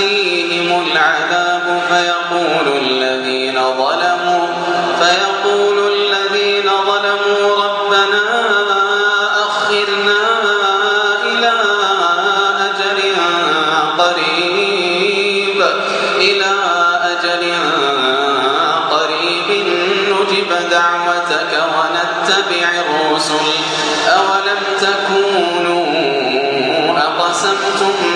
يأتيهم العذاب فيقول الذين ظلموا فيقول الذين ظلموا ربنا أخرنا إلى أجل قريب إلى أجل قريب نجب دعوتك ونتبع الرسل. أولم تكونوا أقسمتم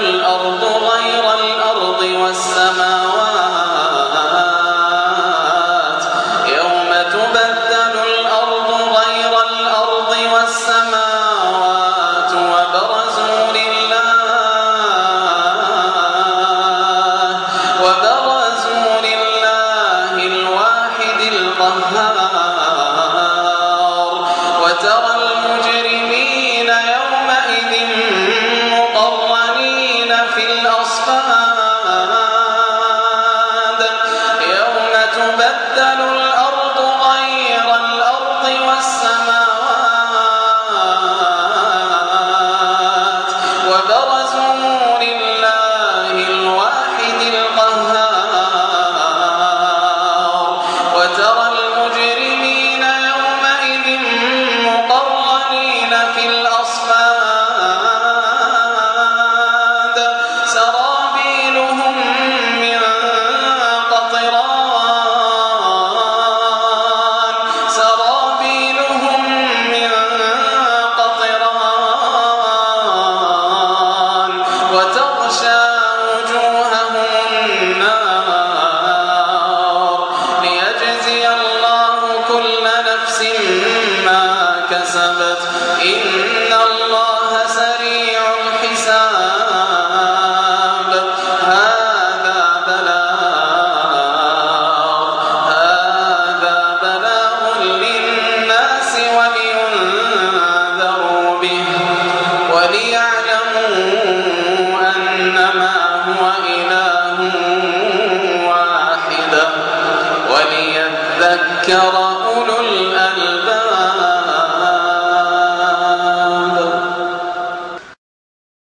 الأرض ذكر أولو الألباب